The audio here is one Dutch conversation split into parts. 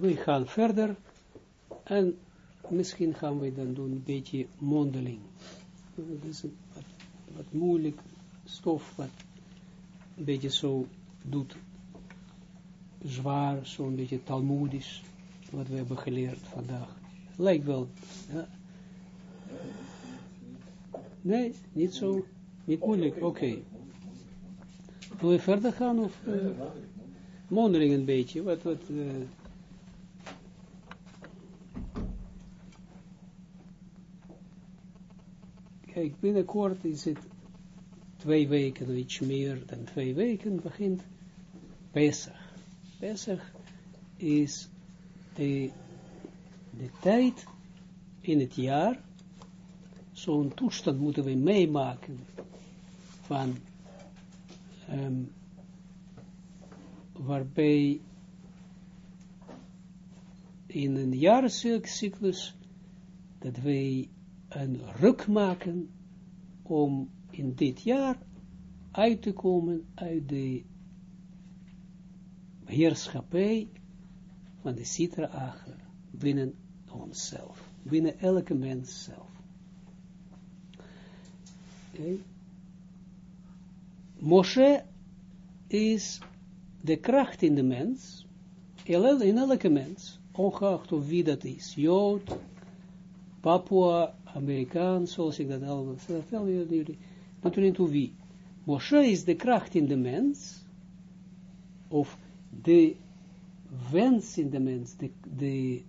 we gaan verder en misschien gaan we dan doen een beetje mondeling. Dat is een wat, moeilijk stof, wat een beetje zo doet, zwaar, zo'n beetje talmoedisch, wat we hebben geleerd vandaag. Lijkt wel, ja. Nee, niet zo, niet moeilijk, oké. Okay. Wil je verder gaan of uh, mondeling een beetje, wat, wat, uh, Kijk, binnenkort is het twee weken, iets meer dan twee weken, begint Pesach. Pesach is de, de tijd in het jaar, zo'n toestand moeten we meemaken van um, waarbij in een jaarcyclus dat wij een ruk maken om in dit jaar uit te komen uit de heerschappij van de Sitra Acher binnen onszelf, binnen elke mens zelf. Okay. Moshe is de kracht in de mens, in elke mens, ongeacht of wie dat is, Jood, Papua, Amerikaan, zoals ik dat allemaal vertel jullie, er niet toe wie. Moshe is de kracht in de mens, of de wens in de mens, de,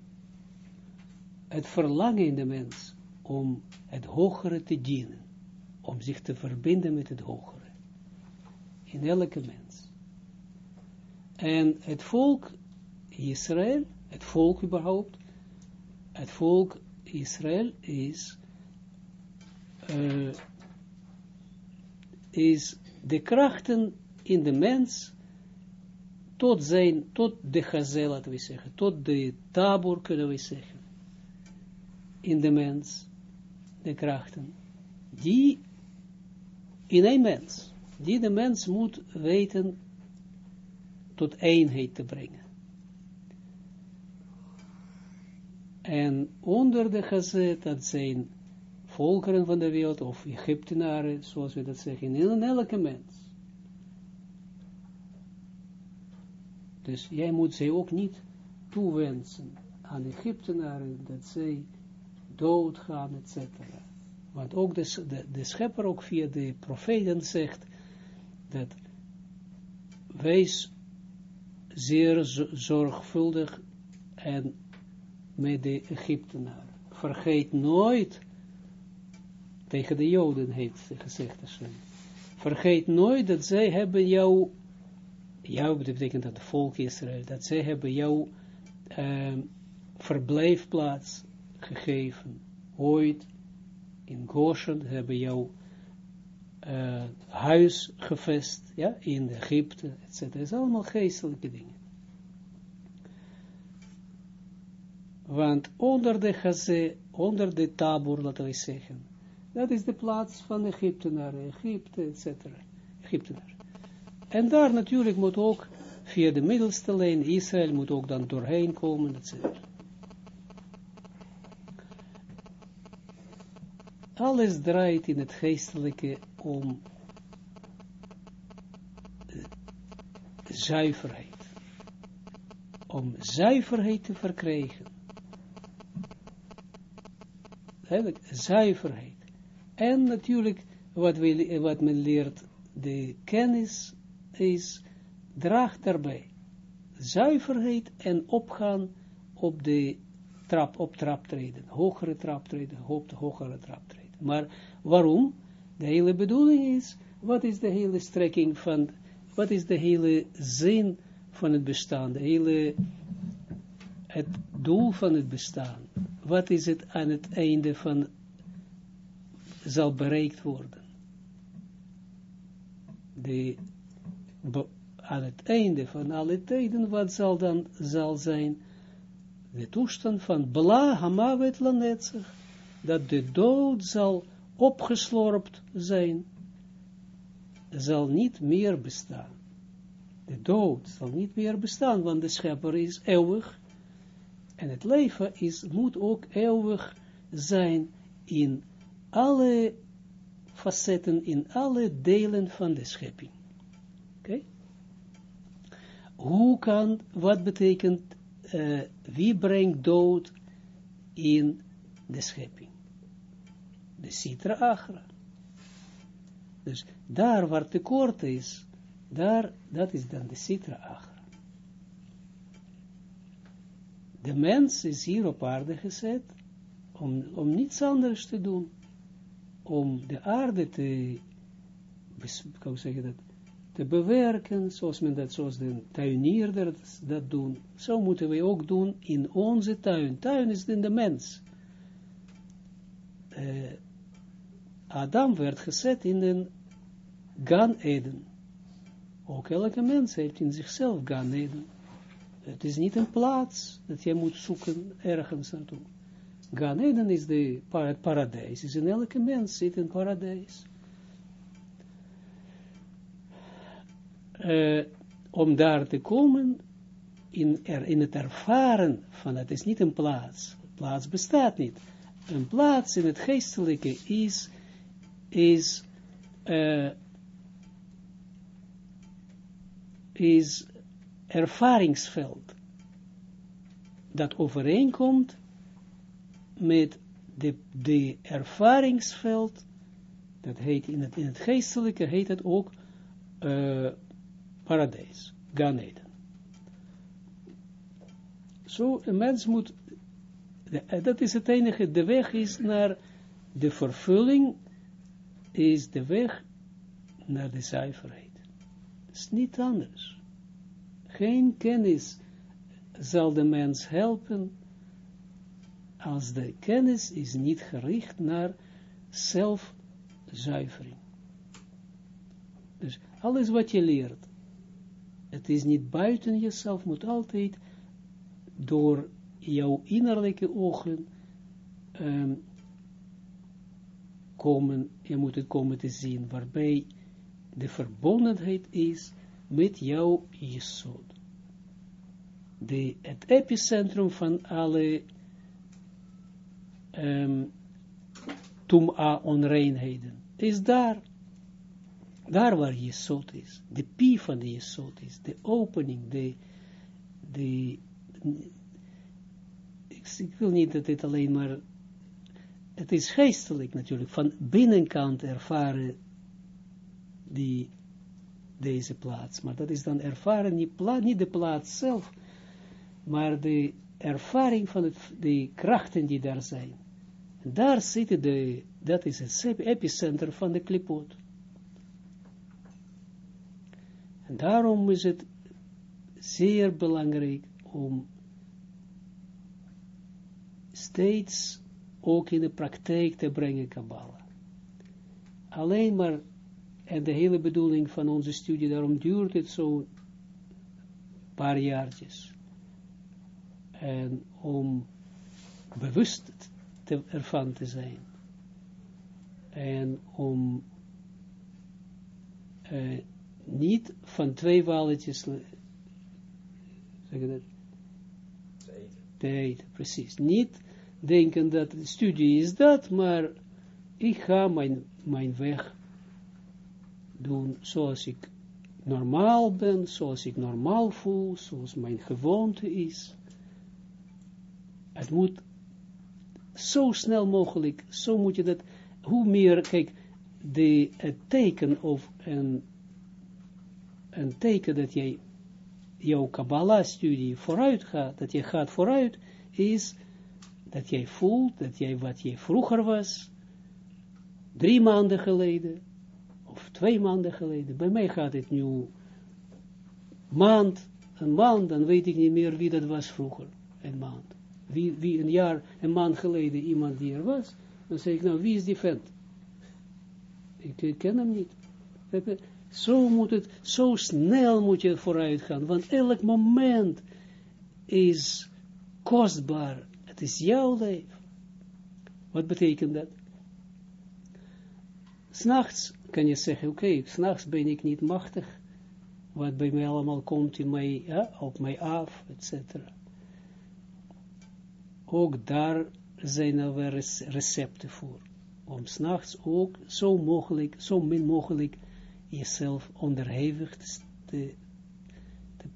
het verlangen in de mens om het hogere te dienen, om zich te verbinden met het hogere. In elke mens. En het volk Israël, het volk überhaupt, het volk Israël is, uh, is de krachten in de mens tot zijn, tot de gazel, we zeggen, tot de tabor kunnen we zeggen, in de mens, de krachten, die in een mens, die de mens moet weten tot eenheid te brengen. En onder de gezet, dat zijn volkeren van de wereld, of Egyptenaren, zoals we dat zeggen, in elke mens. Dus jij moet zij ook niet toewensen aan Egyptenaren, dat zij doodgaan, etc. Want ook de, de, de schepper ook via de profeten zegt, dat wees zeer zorgvuldig en met de Egyptenaren. Vergeet nooit, tegen de Joden heeft ze gezegd, vergeet nooit dat zij hebben jou, jou betekent dat het volk Israël, dat zij hebben jou uh, verblijfplaats gegeven, ooit in Goshen, hebben jou uh, huis gevest, ja, in Egypte, etc. Het is allemaal geestelijke dingen. Want onder de Gazé, onder de Tabor, laten we zeggen, dat is de plaats van Egyptenaren, Egypte, etc. Egyptenaar. En daar natuurlijk moet ook, via de middelste lijn, Israël moet ook dan doorheen komen, etc. Alles draait in het geestelijke om zuiverheid. Om zuiverheid te verkrijgen eigenlijk zuiverheid. En natuurlijk, wat, we, wat men leert, de kennis is, draagt daarbij zuiverheid en opgaan op de trap, op traptreden, hogere traptreden, op de hogere traptreden. Maar waarom? De hele bedoeling is, wat is de hele strekking van, wat is de hele zin van het bestaan, de hele, het doel van het bestaan wat is het aan het einde van, zal bereikt worden. De, aan het einde van alle tijden, wat zal dan zal zijn, de toestand van Bla Hamavet Lanetzig, dat de dood zal opgeslorpt zijn, zal niet meer bestaan. De dood zal niet meer bestaan, want de schepper is eeuwig, En het leven is, moet ook eeuwig zijn in alle facetten, in alle delen van de schepping. Oké? Hoe kan, wat betekent, uh, wie brengt dood in de schepping? De Sitra Agra. Dus daar waar tekort is, daar, dat is dan de Sitra Agra. De mens is hier op aarde gezet om, om niets anders te doen. Om de aarde te, hoe zeg je dat, te bewerken, zoals men dat, zoals de tuinier dat doen. Zo moeten we ook doen in onze tuin. Tuin is in de mens. Uh, Adam werd gezet in een Gan Eden. Ook elke mens heeft in zichzelf Gan Eden. Het is niet een plaats dat je moet zoeken ergens naartoe. Gan Eden is de, het paradijs. Is in elke mens zit een paradijs. Uh, om daar te komen, in, in het ervaren van het is niet een plaats. plaats bestaat niet. Een plaats in het geestelijke is, is, uh, is ervaringsveld dat overeenkomt met de, de ervaringsveld, dat heet in het, in het geestelijke, heet het ook uh, paradijs, Gan Eden. Zo, een mens moet, dat is het enige, de weg is naar de vervulling, is de weg naar de zuiverheid. Het is niet anders. Geen kennis zal de mens helpen als de kennis is niet gericht naar zelfzuivering. Dus alles wat je leert, het is niet buiten jezelf, moet altijd door jouw innerlijke ogen um, komen, je moet het komen te zien, waarbij de verbondenheid is met jouw jesod. De, het epicentrum van alle um, tum'a onreinheden is daar. Daar waar jesod is. De pie van de is. De opening, de, de, ik wil niet dat dit alleen maar, het is geestelijk natuurlijk, van binnenkant ervaren die deze plaats. Maar dat is dan ervaren, niet, niet de plaats zelf, maar de ervaring van het, de krachten die daar zijn. En daar zitten de, dat is het epicenter van de klipot. En daarom is het zeer belangrijk om steeds ook in de praktijk te brengen Kabbalah. Alleen maar en de hele bedoeling van onze studie, daarom duurt het zo paar jaartjes. En om bewust te, ervan te zijn. En om uh, niet van twee walletjes zeg dat? Te eten. Precies. Niet denken dat de studie is dat, maar ik ga mijn, mijn weg doen zoals ik normaal ben, zoals ik normaal voel, zoals mijn gewoonte is. Het moet zo snel mogelijk, zo moet je dat, hoe meer, kijk, de, het teken of een, een teken dat jij jouw Kabbalah-studie vooruit gaat, dat je gaat vooruit, is dat jij voelt dat jij wat jij vroeger was, drie maanden geleden, of twee maanden geleden. Bij mij gaat het nu maand, een maand, dan weet ik niet meer wie dat was vroeger, een maand. Wie, wie een jaar, een maand geleden iemand die er was, dan zeg ik, nou, wie is die vent? Ik, ken hem niet. Zo moet het, zo snel moet je vooruit gaan, want elk moment is kostbaar. Het is jouw leven. Wat betekent dat? S'nachts kan je zeggen, oké, s'nachts ben ik niet machtig, wat bij mij allemaal komt in mij, op mij af, etc. ook daar zijn er weer recepten voor. Om s'nachts ook zo mogelijk, zo min mogelijk jezelf onderhevig te, te,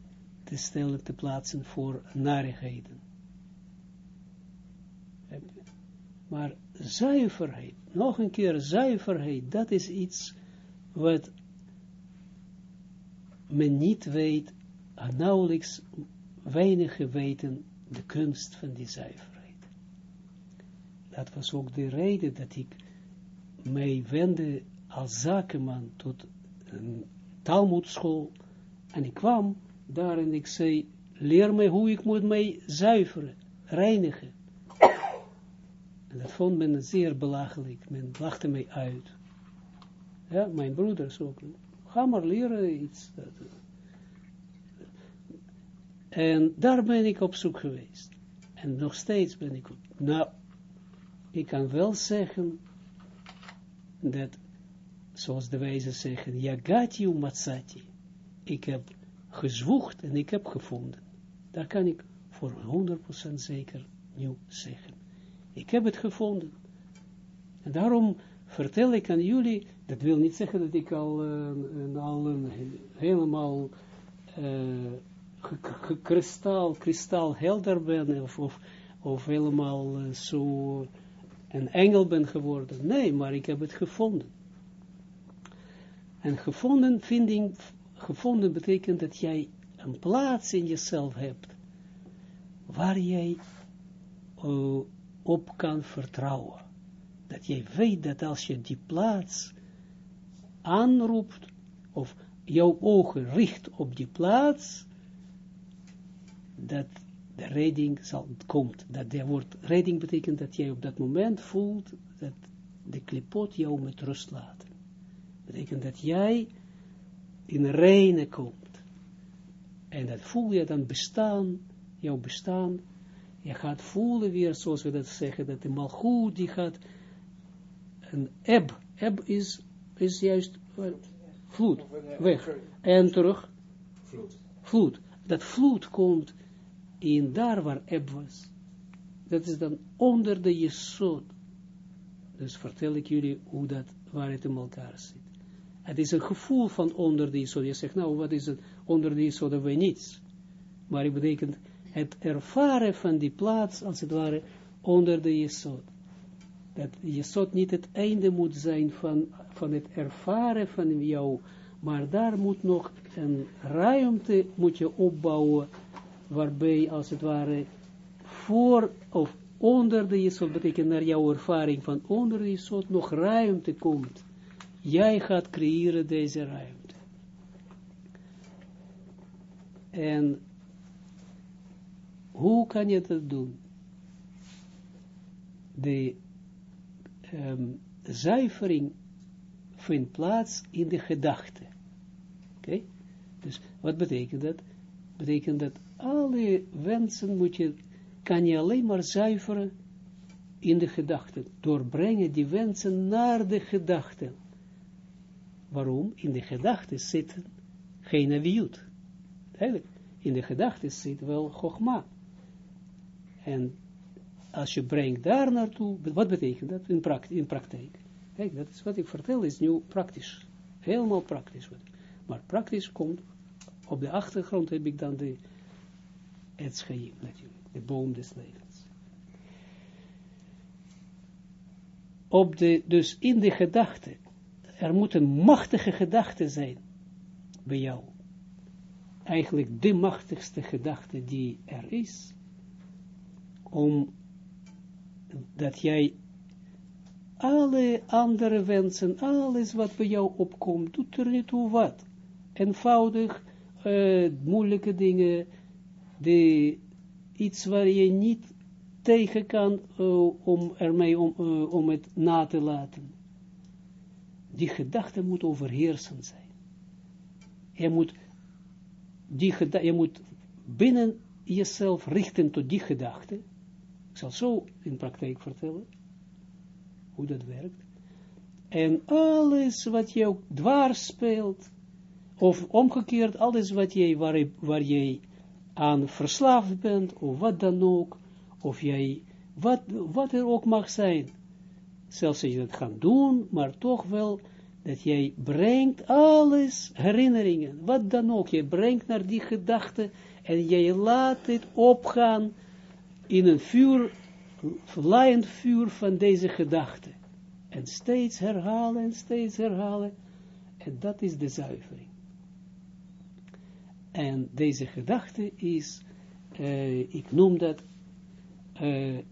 te stellen, te plaatsen voor narigheden. Maar zuiverheid, nog een keer zuiverheid, dat is iets wat men niet weet, nauwelijks weinigen weten de kunst van die zuiverheid. Dat was ook de reden dat ik mij wende als zakenman tot een Talmudschool en ik kwam daar en ik zei, leer mij hoe ik moet mij zuiveren, reinigen. En dat vond men zeer belachelijk, men lachte mij uit. Ja, mijn broeders ook. Ga maar leren iets. En daar ben ik op zoek geweest. En nog steeds ben ik op. Nou, ik kan wel zeggen dat, zoals de wijzen zeggen, Yagati matsati. Ik heb gezwoegd en ik heb gevonden. Daar kan ik voor 100% zeker nu zeggen. Ik heb het gevonden. En daarom vertel ik aan jullie, dat wil niet zeggen dat ik al, uh, al een, helemaal uh, kristal, helder ben, of, of, helemaal uh, zo een engel ben geworden. Nee, maar ik heb het gevonden. En gevonden, vinding, gevonden betekent dat jij een plaats in jezelf hebt, waar jij op kan vertrouwen. Dat jij weet dat als je die plaats aanroept, of jouw ogen richt op die plaats, dat de redding zal, komt. Dat de woord redding betekent dat jij op dat moment voelt dat de klipot jou met rust laat. Betekent dat jij in reine komt. En dat voel je dan bestaan, jouw bestaan. Je gaat voelen weer, zoals we dat zeggen, dat de malgoed die gaat een eb. Eb is, is juist uh, vloed, weg. En terug. Vloed. Vloed. Dat vloed komt in daar waar eb was. Dat is dan onder de jesod. Dus vertel ik jullie hoe dat, waar het in elkaar zit. Het is een gevoel van onder de jesod. Je zegt, nou, wat is het onder de jesod? Dat weet niets. Maar het betekent het ervaren van die plaats, als het ware, onder de jesod. Dat jesod niet het einde moet zijn van, van het ervaren van jou, maar daar moet nog een ruimte moet je opbouwen waarbij als het ware voor of onder de Jesod, betekent naar jouw ervaring van onder de Jesod nog ruimte komt. Jij gaat creëren deze ruimte. En hoe kan je dat doen? De um, zuivering vindt plaats in de gedachte. Oké? Dus wat betekent dat? Betekent dat alle wensen moet je, kan je alleen maar zuiveren in de gedachten. Doorbrengen die wensen naar de gedachten. Waarom? In de gedachten zit geen aviut. In de gedachten zit wel chogma. En als je brengt daar naartoe, wat betekent dat in, in praktijk? Kijk, dat is wat ik vertel, is nu praktisch. Helemaal praktisch. Maar praktisch komt, op de achtergrond heb ik dan de het schaim natuurlijk, de boom des levens. Op de, dus in de gedachte, er moet een machtige gedachte zijn bij jou. Eigenlijk de machtigste gedachte die er is, om dat jij alle andere wensen, alles wat bij jou opkomt, doet er niet toe wat. Eenvoudig, uh, moeilijke dingen, de, iets waar je niet tegen kan uh, om ermee om, uh, om het na te laten. Die gedachte moet overheersend zijn. Je moet, die je moet binnen jezelf richten tot die gedachte. Zal zo in praktijk vertellen hoe dat werkt. En alles wat ook dwars speelt, of omgekeerd, alles wat jij, waar, waar jij aan verslaafd bent, of wat dan ook, of jij wat, wat er ook mag zijn, zelfs als je dat gaat doen, maar toch wel, dat jij brengt alles, herinneringen, wat dan ook, je brengt naar die gedachte, en jij laat het opgaan in een vuur, verlaaiend vuur van deze gedachte. En steeds herhalen en steeds herhalen. En dat is de zuivering. En deze gedachte is, uh, ik noem dat uh, uh,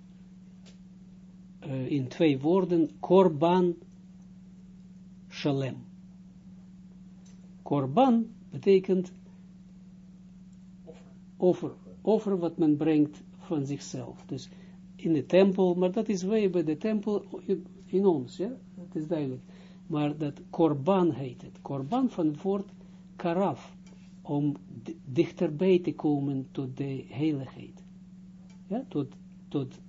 in twee woorden, korban shalem. Korban betekent over, over wat men brengt van zichzelf. Dus in de tempel, maar dat is wij bij de tempel in ons, ja, dat is duidelijk. Maar dat korban heet het. Korban van het woord karaf, om dichterbij te komen tot de heiligheid. Ja, tot, tot,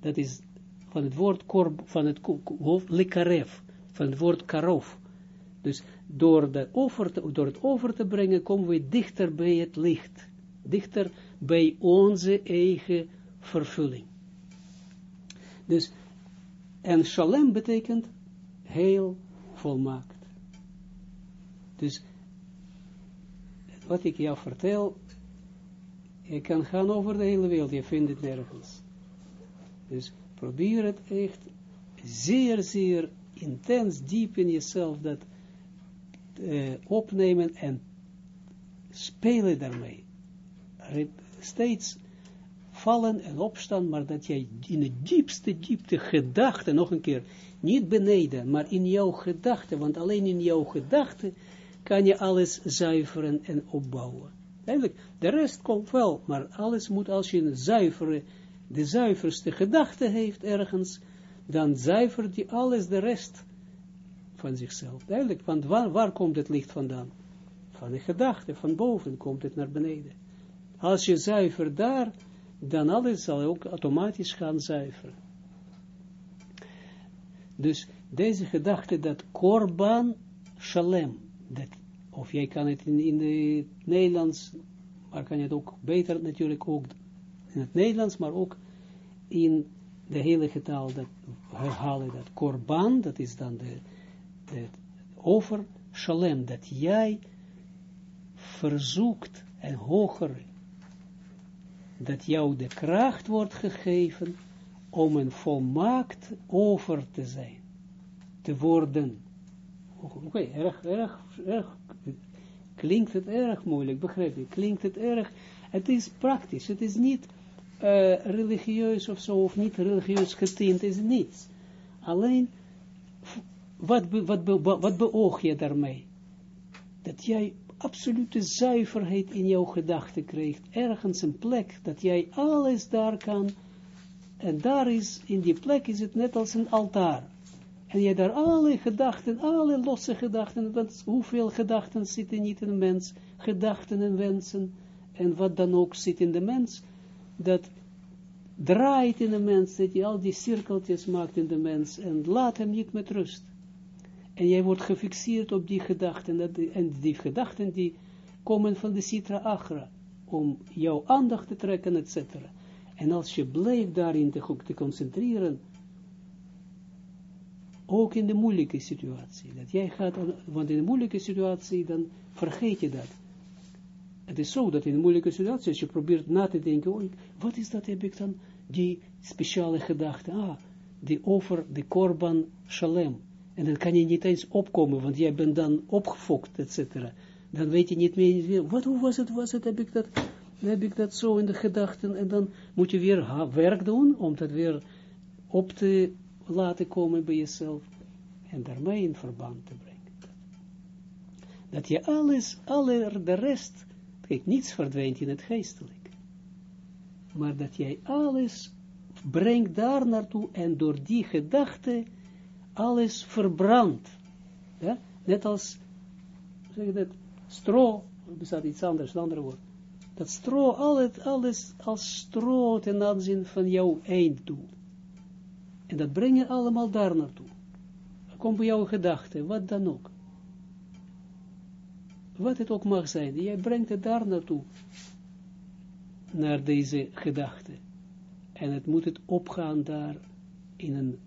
dat is van het woord korb, van het hoofd, lekarev, van het woord karof. Dus door, de over te, door het over te brengen, komen we dichter bij het licht. Dichter bij onze eigen vervulling. Dus, en shalem betekent heel volmaakt. Dus, wat ik jou vertel, je kan gaan over de hele wereld, je vindt het nergens. Dus probeer het echt zeer, zeer intens, diep in jezelf dat uh, opnemen en spelen daarmee. Steeds vallen en opstaan, maar dat jij in de diepste, diepte gedachte, nog een keer, niet beneden, maar in jouw gedachte, want alleen in jouw gedachte kan je alles zuiveren en opbouwen. Eigenlijk, de rest komt wel, maar alles moet als je een zuivere, de zuiverste gedachte heeft ergens, dan zuivert die alles de rest van zichzelf. Duidelijk, want waar, waar komt het licht vandaan? Van de gedachte, van boven komt het naar beneden. Als je zuiver daar, dan alles zal ook automatisch gaan zuiveren. Dus deze gedachte dat korban shalem, dat, of jij kan het in, in het Nederlands, maar kan je het ook beter natuurlijk ook in het Nederlands, maar ook in de hele taal dat herhalen dat korban, dat is dan de, de over shalem, dat jij verzoekt en hoger dat jou de kracht wordt gegeven om een volmaakt over te zijn, te worden. Oké, erg, erg, erg, klinkt het erg moeilijk, begrijp je, klinkt het erg, het is praktisch, het is niet uh, religieus of zo, of niet religieus getint, is niets. Alleen, wat, wat, wat, wat beoog je daarmee? Dat jij absolute zuiverheid in jouw gedachten krijgt, ergens een plek, dat jij alles daar kan, en daar is, in die plek is het net als een altaar. En jij daar alle gedachten, alle losse gedachten, want hoeveel gedachten zitten niet in een mens, gedachten en wensen, en wat dan ook zit in de mens, dat draait in de mens, dat hij al die cirkeltjes maakt in de mens, en laat hem niet met rust. En jij wordt gefixeerd op die gedachten, en die gedachten die komen van de Sitra Agra, om jouw aandacht te trekken, etc. En als je blijft daarin te, te concentreren, ook in de moeilijke situatie, dat jij gaat, want in de moeilijke situatie, dan vergeet je dat. Het is zo dat in een moeilijke situatie, als je probeert na te denken, oh, wat is dat, heb ik dan, die speciale gedachte, ah, die over de korban shalem, en dan kan je niet eens opkomen, want jij bent dan opgefokt, et cetera. Dan weet je niet meer, wat, hoe was het, was het, heb ik dat, heb ik dat zo in de gedachten, en dan moet je weer werk doen, om dat weer op te laten komen bij jezelf, en daarmee in verband te brengen. Dat je alles, alle, de rest, kijk, niets verdwijnt in het geestelijk, maar dat jij alles brengt daar naartoe, en door die gedachte, alles verbrandt. Ja? Net als, zeg dat, stro, bestaat iets anders, een ander woord. Dat stro, alles, alles als stro ten aanzien van jouw einddoel. En dat breng je allemaal daar naartoe. Kom bij jouw gedachten, wat dan ook. Wat het ook mag zijn, jij brengt het daar naartoe. Naar deze gedachte. en het moet het opgaan daar in een,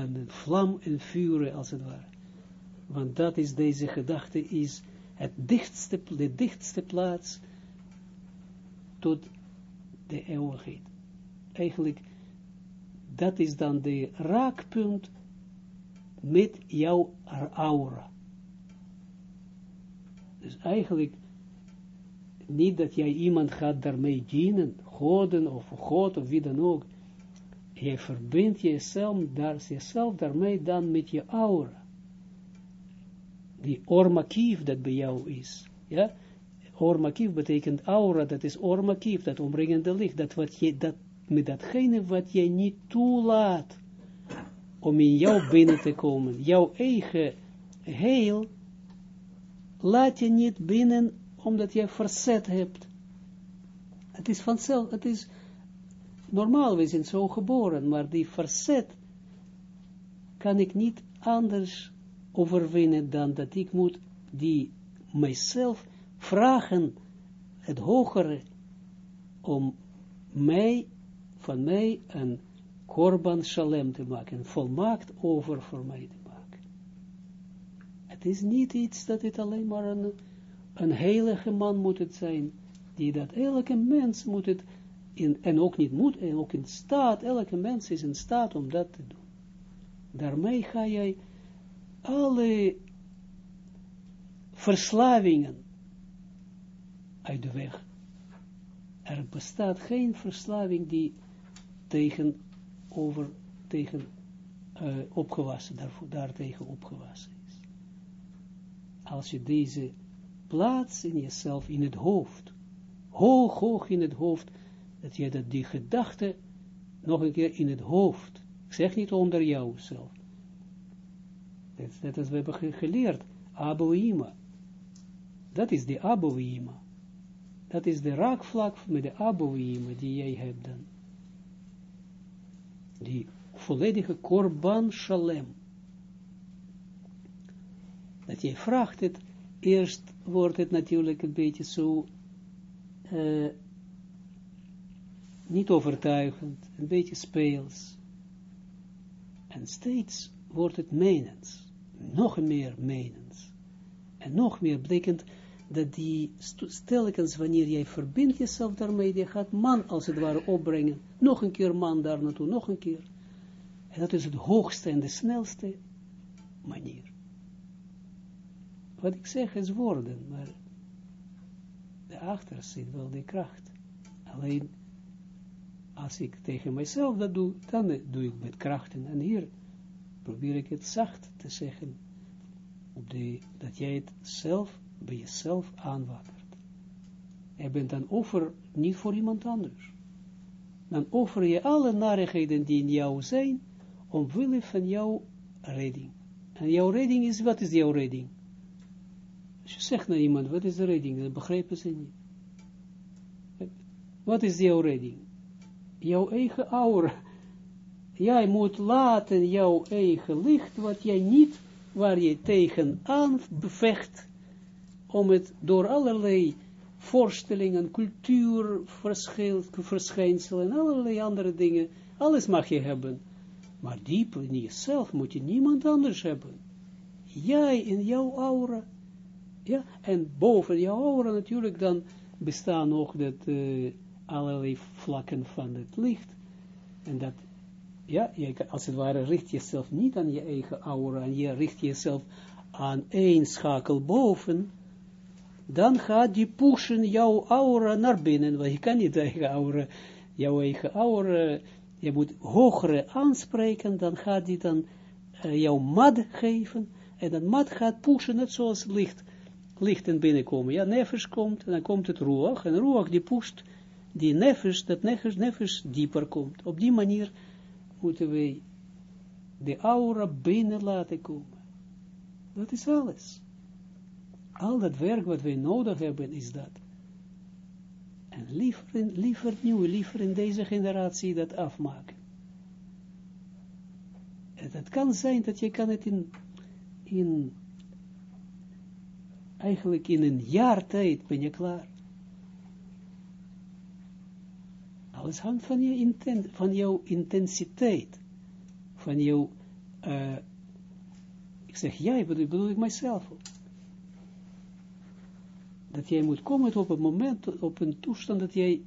een vlam en vuren als het ware. Want dat is deze gedachte, is het dichtste, de dichtste plaats tot de eeuwigheid. Eigenlijk, dat is dan de raakpunt met jouw aura. Dus eigenlijk, niet dat jij iemand gaat daarmee dienen, goden of god of wie dan ook. Jij verbindt jezelf, daar, jezelf daarmee dan met je aura. Die ormakief dat bij jou is. Ja, ormakief betekent aura, dat is ormakief, dat omringende licht, dat wat je, dat, met datgene wat jij niet toelaat om in jou binnen te komen, jouw eigen heel, laat je niet binnen, omdat je verzet hebt. Het is vanzelf, het is normaal, we zijn zo geboren, maar die verzet kan ik niet anders overwinnen dan dat ik moet die mijzelf vragen, het hogere, om mij, van mij een korban shalem te maken, volmaakt over voor mij te maken. Het is niet iets dat het alleen maar een, een heilige man moet het zijn, die dat, elke mens moet het, in, en ook niet moet, en ook in staat, elke mens is in staat om dat te doen. Daarmee ga jij alle verslavingen uit de weg. Er bestaat geen verslaving die tegen, over, tegen uh, opgewassen, daarvoor, daartegen opgewassen is. Als je deze plaats in jezelf, in het hoofd, hoog, hoog in het hoofd, dat je dat die gedachte nog een keer in het hoofd, ik zeg niet onder jou zelf, dat is we hebben geleerd, Aboima, dat is de Aboima, dat is de raakvlak met de Aboima die jij hebt dan, die volledige korban shalem, dat jij vraagt het, eerst wordt het natuurlijk een beetje zo, uh, niet overtuigend, een beetje speels. En steeds wordt het menens, nog meer menens. En nog meer betekent dat die stelkens, wanneer jij verbindt jezelf daarmee, je gaat man als het ware opbrengen, nog een keer man daar naartoe, nog een keer. En dat is het hoogste en de snelste manier. Wat ik zeg is woorden, maar daarachter zit wel de kracht. Alleen, als ik tegen mezelf dat doe, dan doe ik met krachten. En hier probeer ik het zacht te zeggen, op de, dat jij het zelf, bij jezelf aanwakkert. Je bent dan over, niet voor iemand anders. Dan offer je alle narigheden die in jou zijn, omwille van jouw redding. En jouw redding is, wat is jouw redding? Als je zegt naar iemand, wat is de redding? Dan begrijpen ze niet. Wat is jouw redding? Jouw eigen aura. Jij moet laten jouw eigen licht, wat jij niet, waar je tegen aan bevecht, om het door allerlei voorstellingen, cultuur, verschijnselen, en allerlei andere dingen, alles mag je hebben. Maar diep in jezelf moet je niemand anders hebben. Jij in jouw aura ja, en boven jouw aura natuurlijk dan bestaan nog dat, uh, allerlei vlakken van het licht. En dat, ja, je, als het ware richt jezelf niet aan je eigen aura, en je richt jezelf aan één schakel boven, dan gaat die pushen jouw aura naar binnen, want je kan niet eigen aura, jouw eigen aura, je moet hogere aanspreken, dan gaat die dan uh, jouw mad geven, en dat mad gaat pushen, net zoals licht, lichten binnenkomen. Ja, nefesh komt, en dan komt het ruach, en ruach die pusht die nefesh, dat nefesh, dieper komt. Op die manier moeten wij de aura binnen laten komen. Dat is alles. Al dat werk wat wij nodig hebben, is dat. En liever, liever nu, liever in deze generatie dat afmaken. En het kan zijn dat je kan het in, in eigenlijk in een jaar tijd ben je klaar. Alles hangt van, je van jouw intensiteit. Van jouw, uh, ik zeg jij, bedoel, bedoel ik mijzelf Dat jij moet komen op een moment, op een toestand dat jij,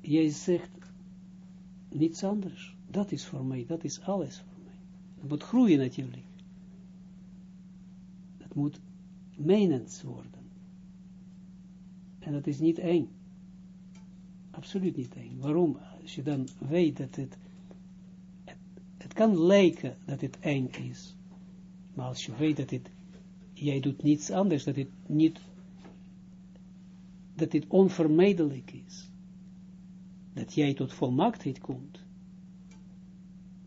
jij zegt, niets anders. Dat is voor mij, dat is alles voor mij. Het moet groeien natuurlijk. Het moet menens worden. En dat is niet eng. Absoluut niet eng. Waarom? Als je dan weet dat het, het, het kan lijken dat het eng is. Maar als je weet dat het, jij doet niets anders, dat het niet, dat het onvermijdelijk is. Dat jij tot volmaaktheid komt.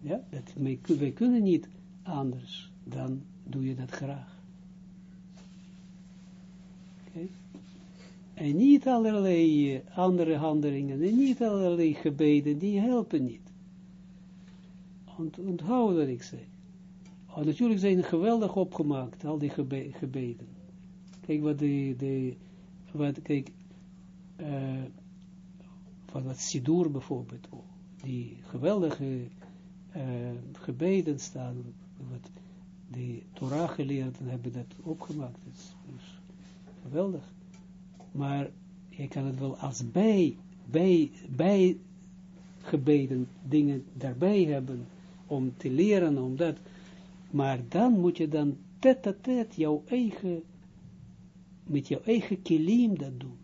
Ja, dat wij, wij kunnen niet anders, dan doe je dat graag. Oké? En niet allerlei eh, andere handelingen, en niet allerlei gebeden, die helpen niet. Ont, onthoud wat ik zeg. Oh, natuurlijk zijn geweldig opgemaakt, al die gebeden. Kijk wat de, de wat, kijk, uh, wat Sidur bijvoorbeeld, oh, die geweldige uh, gebeden staan, wat de Torah geleerden hebben dat opgemaakt. Dus, dus geweldig maar je kan het wel als bij, bij, bij gebeden dingen daarbij hebben, om te leren, om dat, maar dan moet je dan tet a tet jouw eigen, met jouw eigen kilim dat doen.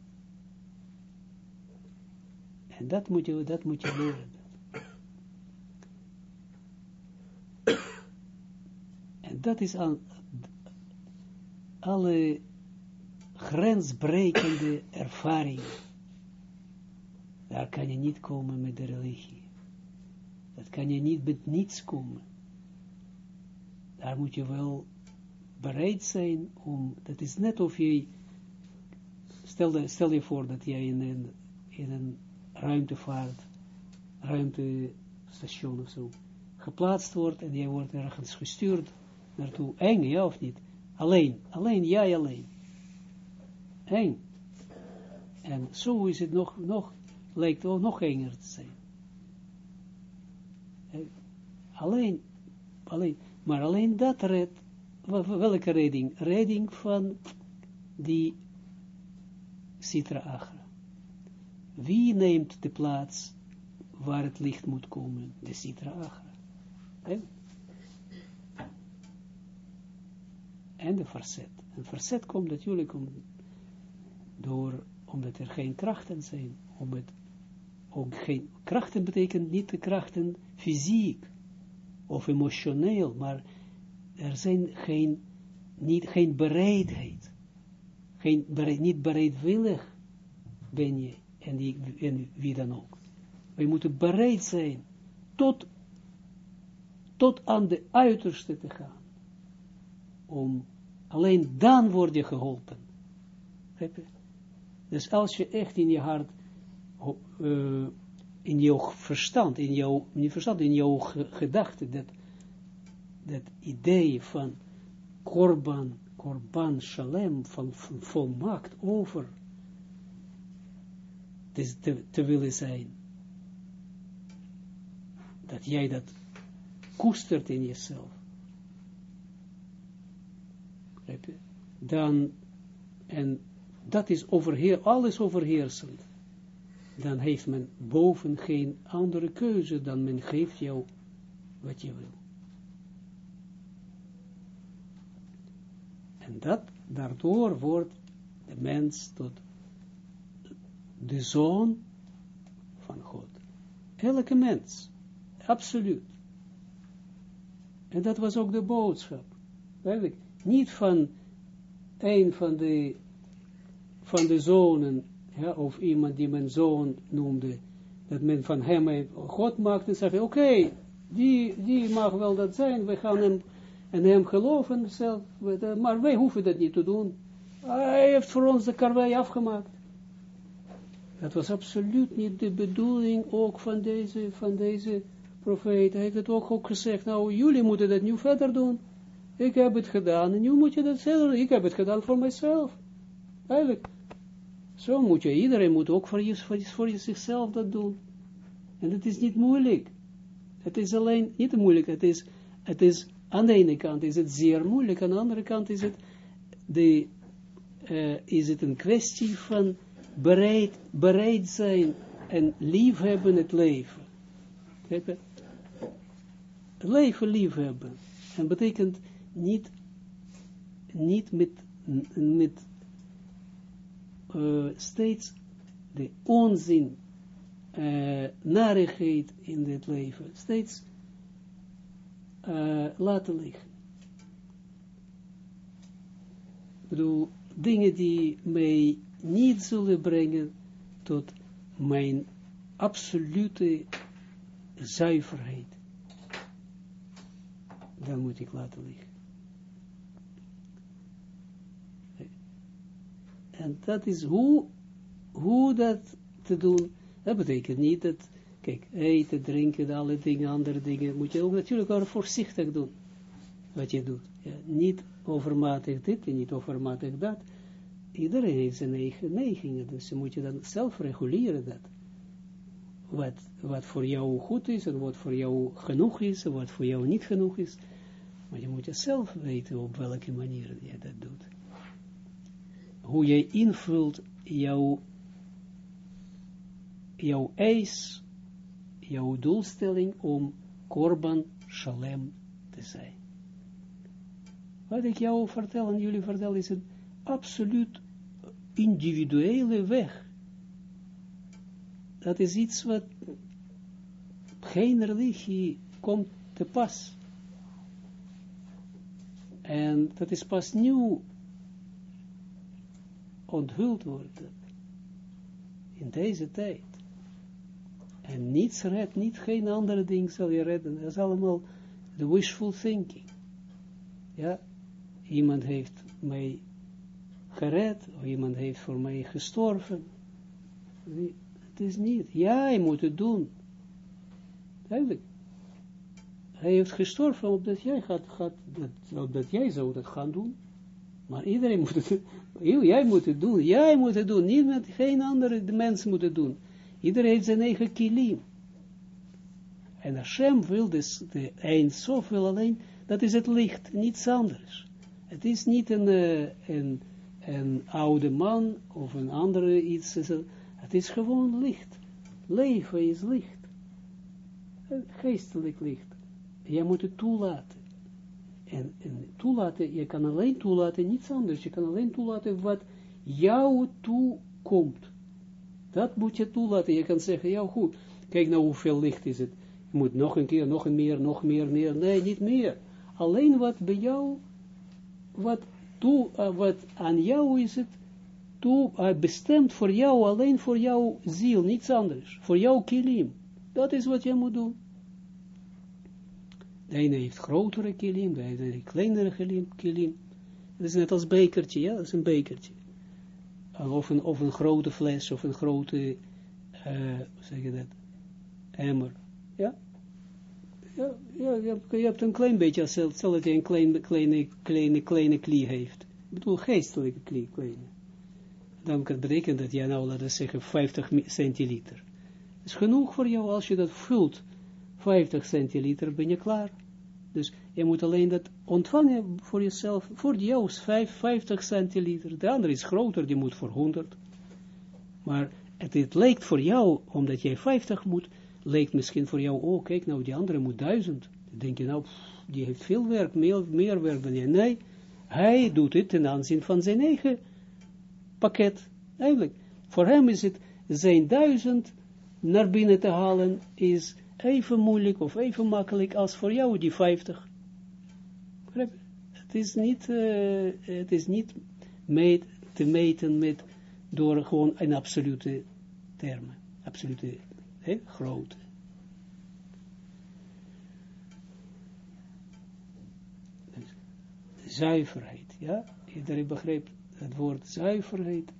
En dat moet je, dat moet je leren. En dat is aan alle grensbrekende ervaring. Daar kan je niet komen met de religie. Dat kan je niet met niets komen. Daar moet je wel bereid zijn om, dat is net of je, stel, stel je voor dat jij in een, in een ruimtevaart, ruimtestation of zo, geplaatst wordt en jij wordt ergens gestuurd naartoe, eng, ja of niet? Alleen, alleen, jij alleen En zo is het nog, nog lijkt het nog enger te zijn. Alleen, alleen, maar alleen dat redt, welke redding? Redding van die Sitra Agra. Wie neemt de plaats waar het licht moet komen? De Sitra Agra. En de verzet. En verzet komt natuurlijk om door, omdat er geen krachten zijn, om het, ook geen, krachten betekent niet de krachten fysiek of emotioneel, maar er zijn geen, niet, geen bereidheid, geen niet bereidwillig ben je, en, die, en wie dan ook. Wij moeten bereid zijn tot, tot aan de uiterste te gaan. Om, alleen dan word je geholpen. Dus als je echt in je hart, uh, in jouw verstand, in jouw, in verstand, in jouw gedachte, dat, dat idee van korban, korban shalem, van, volmaakt over, te willen zijn, dat jij dat koestert in jezelf, dan, en dat is overheer, alles overheersend. Dan heeft men boven geen andere keuze dan men geeft jou wat je wil. En dat, daardoor wordt de mens tot de zoon van God. Elke mens, absoluut. En dat was ook de boodschap. Eigenlijk niet van een van de van de zonen, ja, of iemand die men zoon noemde, dat men van hem God maakt en zegt, oké, die, die mag wel dat zijn, we gaan hem en hem geloven zelf, maar wij hoeven dat niet te doen. Hij heeft voor ons de karwei afgemaakt. Dat was absoluut niet de bedoeling ook van deze, van deze profeet. Hij heeft het ook, ook gezegd, nou, jullie moeten dat nu verder doen. Ik heb het gedaan en nu moet je dat zelf doen. Ik heb het gedaan voor mijzelf. Eigenlijk. Zo moet je, iedereen moet ook voor, je, voor, zichzelf dat doen. En het is niet moeilijk. Het is alleen, niet moeilijk, het is, het is, aan de ene kant is het zeer moeilijk, aan de andere kant is het, de, uh, is het een kwestie van bereid, bereid zijn en liefhebben het leven. Het leven liefhebben. En betekent niet, niet met, met uh, steeds de onzin, uh, narigheid in dit leven, steeds uh, laten liggen. Ik bedoel, dingen die mij niet zullen brengen tot mijn absolute zuiverheid. Dan moet ik laten liggen. En dat is hoe, hoe dat te doen. Dat betekent niet dat, kijk, eten, drinken, alle dingen, andere dingen, moet je ook natuurlijk wel voorzichtig doen. Wat je doet. Ja, niet overmatig dit en niet overmatig dat. Iedereen heeft zijn eigen neigingen, dus je moet je dan zelf reguleren dat. Wat, wat voor jou goed is en wat voor jou genoeg is en wat voor jou niet genoeg is. Maar je moet je zelf weten op welke manier je dat doet hoe jij invult jouw, jouw eis, jouw doelstelling om korban shalem te zijn. Wat ik jou vertel en jullie vertel is een absoluut individuele weg. Dat is iets wat geen religie komt te pas. En dat is pas nieuw onthuld worden in deze tijd. En niets redt, niet geen andere ding zal je redden. Dat is allemaal de wishful thinking. Ja, iemand heeft mij gered, of iemand heeft voor mij gestorven. Het is niet, jij moet het doen. Duidelijk. Hij heeft gestorven omdat jij gaat, gaat dat, omdat jij zou dat gaan doen. Maar iedereen moet het, jij moet het doen, jij moet het doen, niet met geen andere mensen moet het doen. Iedereen heeft zijn eigen kilim. En Hashem wil dus, de Eindsof wil alleen, dat is het licht, niets anders. Het is niet een, een, een oude man of een andere iets, het is gewoon licht. Leven is licht. Geestelijk licht. Jij moet het toelaten. En, en toelaten, je kan alleen toelaten, niets anders. Je kan alleen toelaten wat jou toekomt. Dat moet je toelaten. Je kan zeggen, ja goed, kijk nou hoeveel licht is het. Je moet nog een keer, nog een meer, nog meer, meer. Nee, niet meer. Alleen wat bij jou, wat, toe, uh, wat aan jou is het, toe, uh, bestemd voor jou, alleen voor jouw ziel, niets anders. Voor jouw kilim. Dat is wat je moet doen. De ene heeft grotere kilim, de ene heeft kleinere kilim. Het is net als bekertje, ja, dat is een bekertje. Of een, of een grote fles, of een grote, uh, hoe zeg je dat, emmer, ja. Ja, ja je, hebt, een klein beetje, stel dat je een klein, kleine, kleine, kleine klie heeft. Ik bedoel, geestelijke klie, kleine. Dan kan het betekenen dat jij nou, laten we zeggen, 50 centiliter. Dat is genoeg voor jou als je dat vult. 50 centiliter ben je klaar. Dus je moet alleen dat ontvangen voor jezelf, voor jou is 50 centiliter. De andere is groter, die moet voor 100. Maar het, lijkt voor jou, omdat jij 50 moet, lijkt misschien voor jou, oh kijk nou, die andere moet 1000. Dan denk je nou, die heeft veel werk, meer, meer werk dan jij. Nee, hij doet het ten aanzien van zijn eigen pakket. Eigenlijk, voor hem is het zijn 1000 naar binnen te halen, is even moeilijk of even makkelijk als voor jou die 50. Het is niet, uh, het is niet meet, te meten met, door gewoon een absolute termen, absolute hè, grootte. zuiverheid, ja, iedereen begrijpt het woord zuiverheid.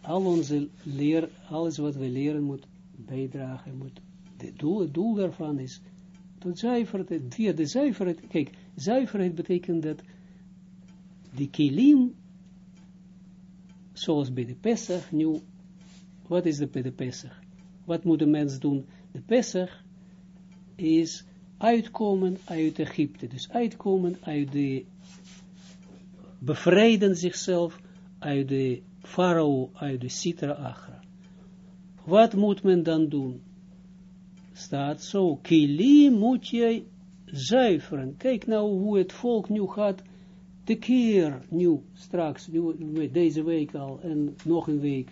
Al onze leer, alles wat we leren moet bijdragen moet. De doel, het doel daarvan is tot zuiverheid, via de zuiverheid, kijk, zuiverheid betekent dat die kilim zoals bij de Pesach, nu, wat is de, de Pesach? Wat moet de mens doen? De Pesach is uitkomen uit Egypte, dus uitkomen uit de, bevrijden zichzelf uit de farao, uit de Sitra Achra. Wat moet men dan doen? Staat zo, kili moet je zuiveren. Kijk nou hoe het volk nu gaat de keer nu, straks, nu, deze week al, en nog een week,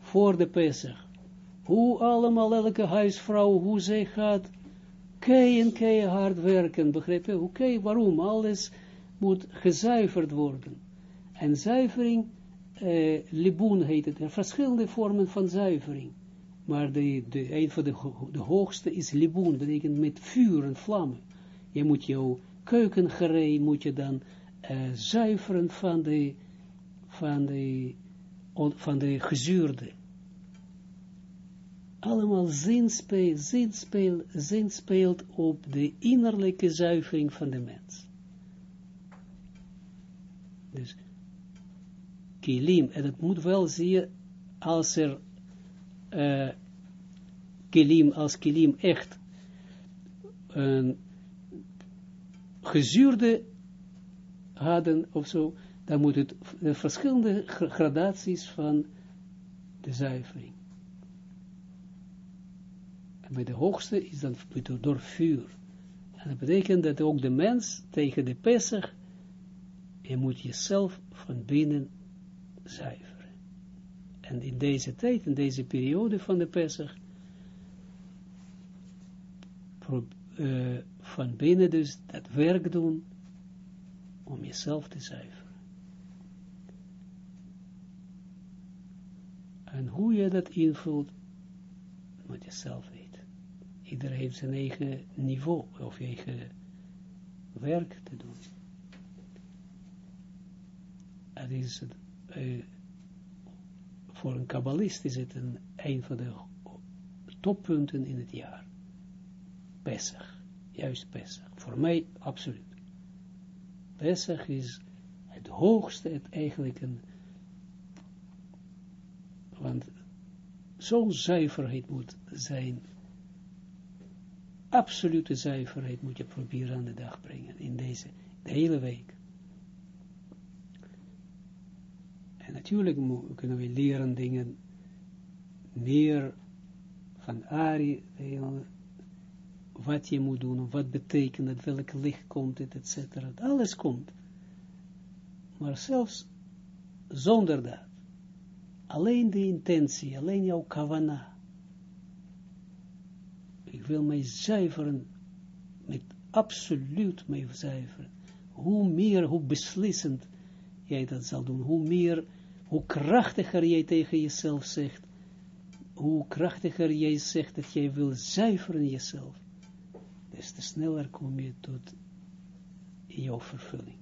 voor de Pesach. Hoe allemaal, elke huisvrouw, hoe zij gaat, keien, keien hard werken, begrijp je? Oké, waarom? Alles moet gezuiverd worden. En zuivering, eh, liboen heet het, er verschillende vormen van zuivering. Maar de, de, een van de, hoogste is liboen, betekent met vuur en vlammen. Je moet jouw keukengerei, moet je dan uh, zuiveren van de, van de, van de gezuurde. Allemaal zin speelt, zin, speelt, zin speelt op de innerlijke zuivering van de mens. Dus, kilim, en het moet wel zien, als er uh, als kilim echt een gezuurde hadden of zo, dan moet het de verschillende gradaties van de zuivering. En bij de hoogste is dan door vuur. En dat betekent dat ook de mens tegen de Pesach, je moet jezelf van binnen zuiveren. En in deze tijd, in deze periode van de Pesach, uh, van binnen dus dat werk doen, om jezelf te zuiveren. En hoe je dat invult, moet je zelf weten. Iedereen heeft zijn eigen niveau, of eigen werk te doen. Het is, uh, voor een kabbalist is het een, een van de toppunten in het jaar. Pesach, juist Pesach. Voor mij absoluut. Pesach is het hoogste, het eigenlijk een, want zo'n zuiverheid moet zijn, absolute zuiverheid moet je proberen aan de dag brengen, in deze, de hele week. En natuurlijk kunnen we leren dingen meer van Ari, wat je moet doen, wat betekent het, welk licht komt het, et cetera. Alles komt. Maar zelfs zonder dat, alleen de intentie, alleen jouw kavana, ik wil mij zuiveren, met absoluut mij zuiveren. Hoe meer, hoe beslissend jij dat zal doen, hoe meer, hoe krachtiger jij tegen jezelf zegt, hoe krachtiger jij zegt dat jij wil zuiveren jezelf des te sneller kom je tot jouw vervulling.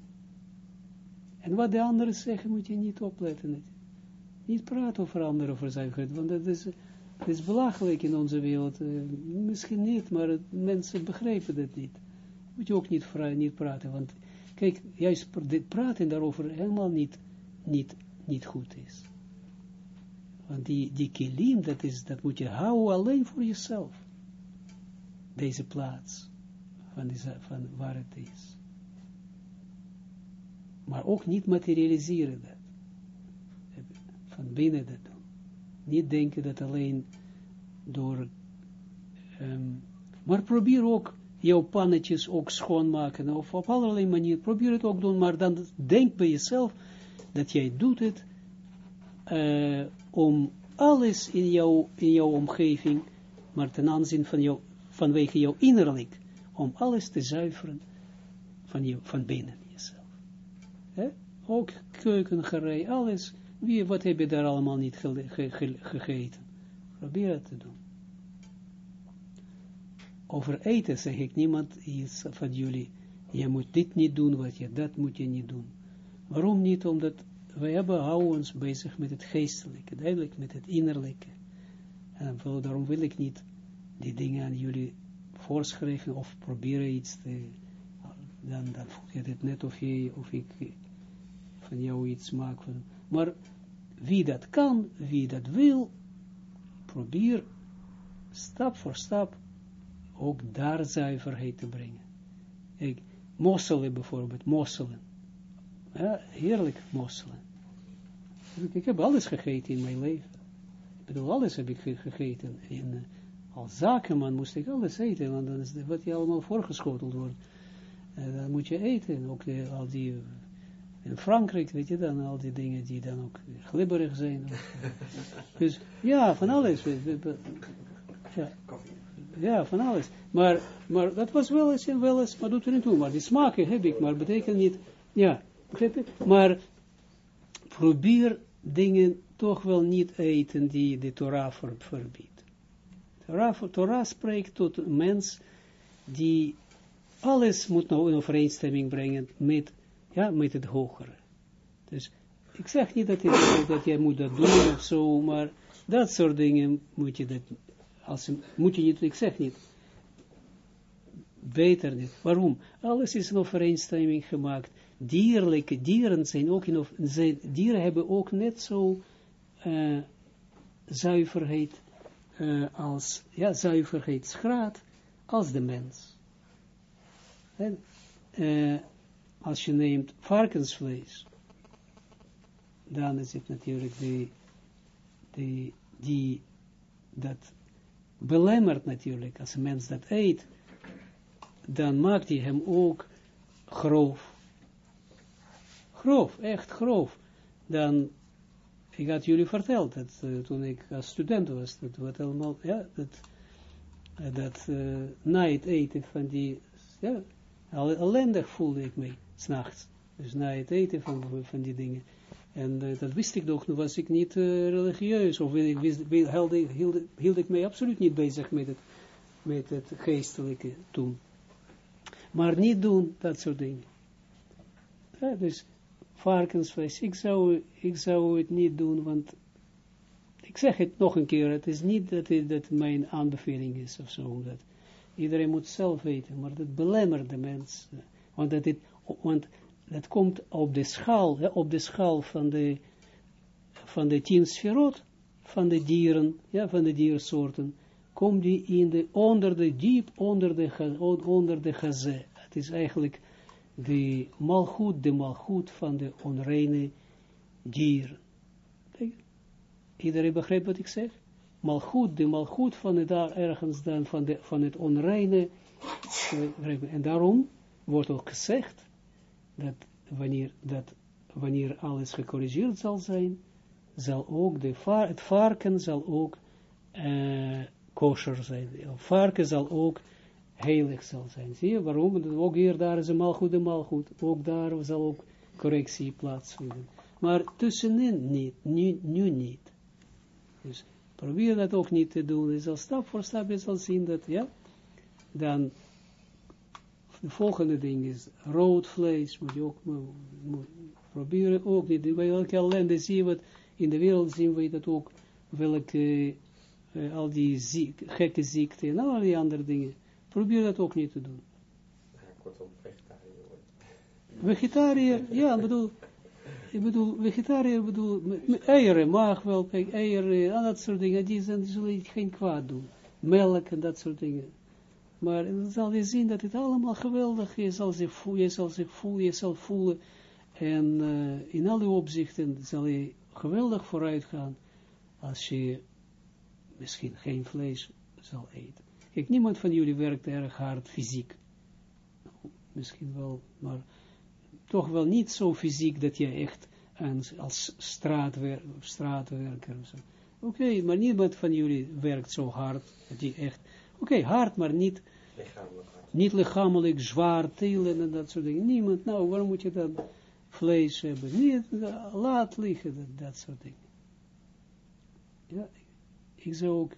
En wat de anderen zeggen, moet je niet opletten. Niet praten over anderen, over zuiverheid, want dat is, dat is belachelijk in onze wereld. Uh, misschien niet, maar mensen begrijpen dat niet. Moet je ook niet, niet praten, want kijk, juist praten daarover helemaal niet, niet, niet goed is. Want die, die kilim, dat, is, dat moet je houden alleen voor jezelf deze plaats van, deze, van waar het is. Maar ook niet materialiseren dat. Van binnen dat doen. Niet denken dat alleen door... Um, maar probeer ook jouw pannetjes ook schoonmaken. Of op allerlei manieren. Probeer het ook doen. Maar dan denk bij jezelf dat jij doet het uh, om alles in, jou, in jouw omgeving, maar ten aanzien van jou, vanwege jouw innerlijk, om alles te zuiveren van, je, van binnen jezelf. He? Ook keukengerei, alles. Wie, wat heb je daar allemaal niet gegeten? Probeer het te doen. Over eten zeg ik niemand iets van jullie. Je moet dit niet doen, wat je dat moet je niet doen. Waarom niet? Omdat wij hebben, houden ons bezig met het geestelijke, duidelijk met het innerlijke. En daarom wil ik niet die dingen aan jullie voorschrijven of proberen iets te, dan, dan voelt je het net of, je, of ik van jou iets maak. Van, maar wie dat kan, wie dat wil, probeer stap voor stap ook daar zuiverheid te brengen. Ik, mosselen bijvoorbeeld, mosselen. Ja, heerlijk mosselen. Ik heb alles gegeten in mijn leven. Ik bedoel, alles heb ik gegeten. In, uh, als zakenman moest ik alles eten, want dan is het wat je allemaal voorgeschoteld wordt. Uh, dan moet je eten. Ook de, al die, in Frankrijk, weet je dan, al die dingen die dan ook glibberig zijn. dus ja, van alles. Ja. Ja, van alles. Maar, maar dat was wel eens en wel eens, maar doet er niet toe. Maar die smaken heb ik, maar betekent niet, ja, maar probeer dingen toch wel niet eten die de Torah verbiedt. Torah, Torah spreekt tot een mens die alles moet nou in overeenstemming brengen met, ja, met het hogere. Dus ik zeg niet dat je, dat jij moet dat doen of zo, maar dat soort dingen moet je dat, als, moet je niet, ik zeg niet, beter niet. Waarom? Alles is in overeenstemming gemaakt dierlijke dieren zijn ook in, of, zijn, dieren hebben ook net zo uh, zuiverheid uh, als, ja, zuiverheidsgraad als de mens. En, uh, als je neemt varkensvlees, dan is het natuurlijk die, die, die dat belemmert natuurlijk, als een mens dat eet, dan maakt hij hem ook grof grof, echt grof, dan, ik had jullie verteld, dat uh, toen ik als student was, dat wat allemaal, ja, dat, uh, dat uh, na eten van die, ja, ellendig voelde ik me, s'nachts, dus na het eten van, van die dingen, en dat wist ik nog, was ik niet religieus, of ik wist, hield, hield, hield ik mij absoluut niet bezig met het, met het geestelijke toen. Maar niet doen, dat soort dingen. Ja, dus varkensvlees. Ik zou, ik zou het niet doen, want ik zeg het nog een keer, het is niet dat het mijn aanbeveling is of zo. Dat iedereen moet zelf weten, maar dat belemmert de mens. Want dat, want dat komt op de schaal, op de schaal van de, van de tien sferot, van de dieren, ja, van de diersoorten, komt die in de, onder de, diep onder de, onder de gazé. Het is eigenlijk de malgoed, de malgoed van de onreine dieren. Iedereen begrijpt wat ik zeg? Malgoed, de malgoed van het daar ergens dan, van, de, van het onreine. En daarom wordt ook gezegd, dat wanneer, dat wanneer alles gecorrigeerd zal zijn, zal ook de het varken zal ook uh, kosher zijn. Varken zal ook heilig zal zijn. Zie je waarom? Ook hier, daar is een malgoed en malgoed. Ook daar zal ook correctie plaatsvinden. Maar tussenin niet, nu, nu niet. Dus probeer dat ook niet te doen. Je zal stap voor stap je zal zien dat, ja, dan de volgende ding is rood vlees, moet je ook moet, proberen ook niet. Bij elke ellende zie je wat, in de wereld zien we dat ook, welke, uh, al die ziek, gekke ziekten en al die andere dingen. Probeer dat ook niet te doen. Kortom, vegetariër Vegetariër, ja, bedoel, ik bedoel, vegetariër bedoel, eieren mag wel, kijk, eieren, al dat soort dingen, die, zijn, die zullen geen kwaad doen. Melk en dat soort dingen. Maar dan zal je zien dat het allemaal geweldig is, je zal zich voelen, je zal zich voelen, je zal voelen, en uh, in alle opzichten zal je geweldig vooruit gaan, als je misschien geen vlees zal eten. Kijk, niemand van jullie werkt erg hard fysiek. Misschien wel, maar toch wel niet zo fysiek dat je echt als straatwer straatwerker of zo. Oké, maar niemand van jullie werkt zo hard, dat die echt, oké, hard, maar niet lichamelijk, niet lichamelijk zwaar tillen en dat soort dingen. Niemand, nou, waarom moet je dan vlees hebben? Niet, laat liggen, dat, dat soort dingen. Ja, ik zou ook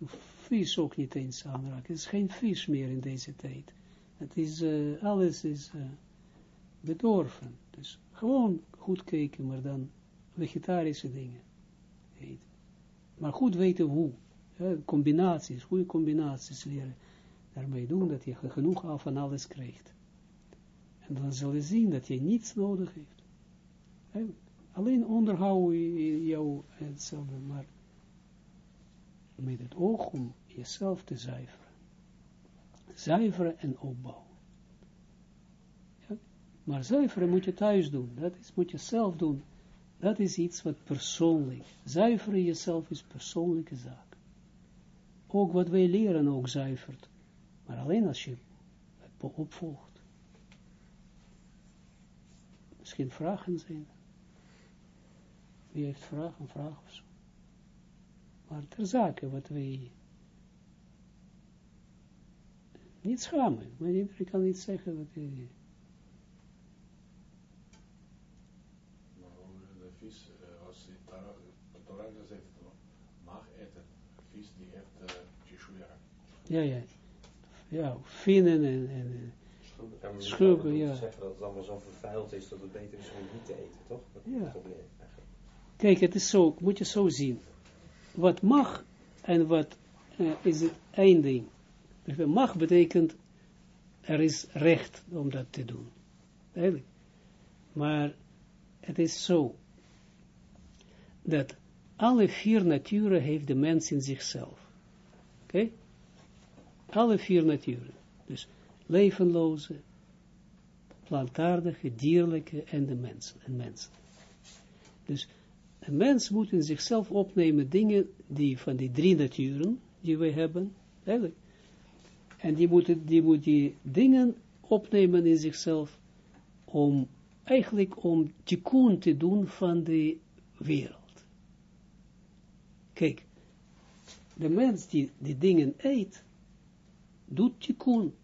vis ook niet eens aanraken. Het is geen vis meer in deze tijd. Het is, uh, alles is uh, bedorven. Dus gewoon goed kijken, maar dan vegetarische dingen eten. Maar goed weten hoe. combinaties, goede combinaties leren. Daarmee doen dat je genoeg af van alles krijgt. En dan zal je zien dat je niets nodig heeft. Alleen onderhoud je jou hetzelfde, maar met het oog om jezelf te zuiveren. Zuiveren en opbouwen. Ja? Maar zuiveren moet je thuis doen, dat is, moet je zelf doen. Dat is iets wat persoonlijk. Zuiveren jezelf is persoonlijke zaak. Ook wat wij leren ook zuivert. Maar alleen als je het opvolgt. Misschien vragen zijn. Wie heeft vragen, vraag of zo. Maar ter zake wat wij niet schamen. Maar iedereen kan niet zeggen wat hij... de vis, uh, als in Torah gezegd mag eten, vis die heeft uh, chishuya. Ja, ja. Ja, vinnen en, en Schubben, Schubben, ja. zeggen dat het allemaal zo vervuild is dat het beter is om niet te eten, toch? Dat is Ja. het probleem eigenlijk. Kijk, het is zo, moet je zo zien. Wat mag en wat eh, is het ding. Dus Mag betekent, er is recht om dat te doen. Eigenlijk. Maar het is zo, dat alle vier naturen heeft de mens in zichzelf. Oké? Alle vier naturen. Dus levenloze, plantaardige, dierlijke en de mensen. En mensen. Dus een mens moet in zichzelf opnemen dingen die van die drie naturen die we hebben, eigenlijk. En die moet, die moet die dingen opnemen in zichzelf om, eigenlijk om tikkun te doen van de wereld. Kijk, de mens die die dingen eet, doet tikkun,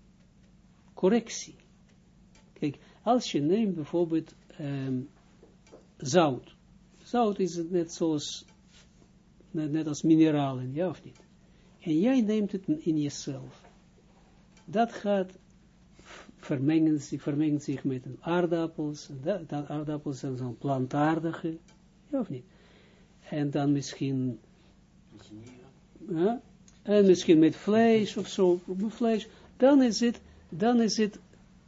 correctie. Kijk, als je neemt bijvoorbeeld ehm, zout, Zout is het net zoals, net, net als mineralen, ja of niet? En jij neemt het in jezelf. Dat gaat vermengen zich, vermengt zich met aardappels, dat, dat aardappels zijn zo'n plantaardige, ja of niet? En dan misschien, ja, en misschien met vlees of zo, met vlees, dan is het, dan is het,